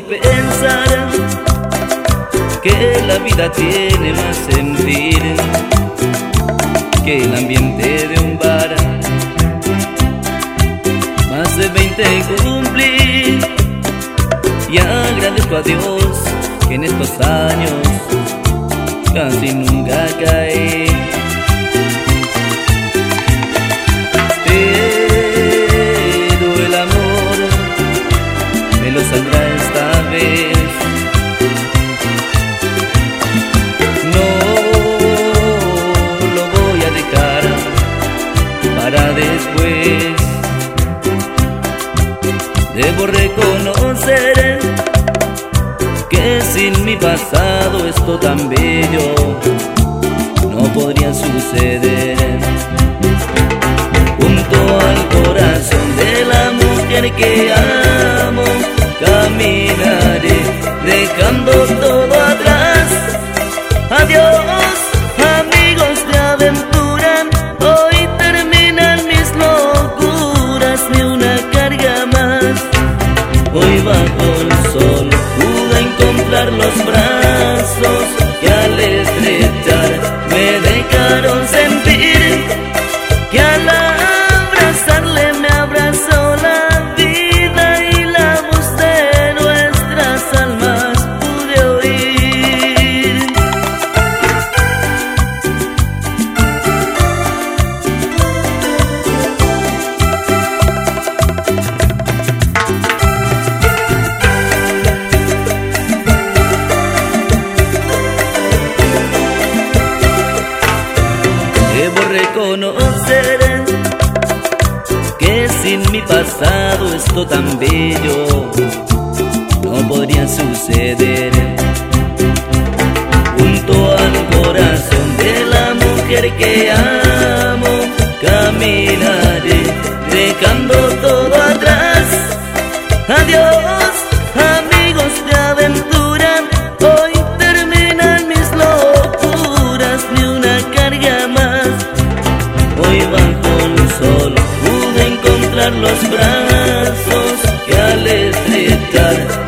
puedo pensar que la vida tiene más sentido que el ambiente de un bar. Más de 20 cumplí y agradezco a Dios que en estos años casi nunca caí. Debo reconocer que sin mi pasado esto tan bello no podría suceder. Junto al corazón de la mujer que amo, Conoceré que sin mi pasado esto tan bello no podría suceder. Junto al corazón de la mujer que amo, caminaré dejando todo atrás. Adiós, amén. mis brazos y al estrecharse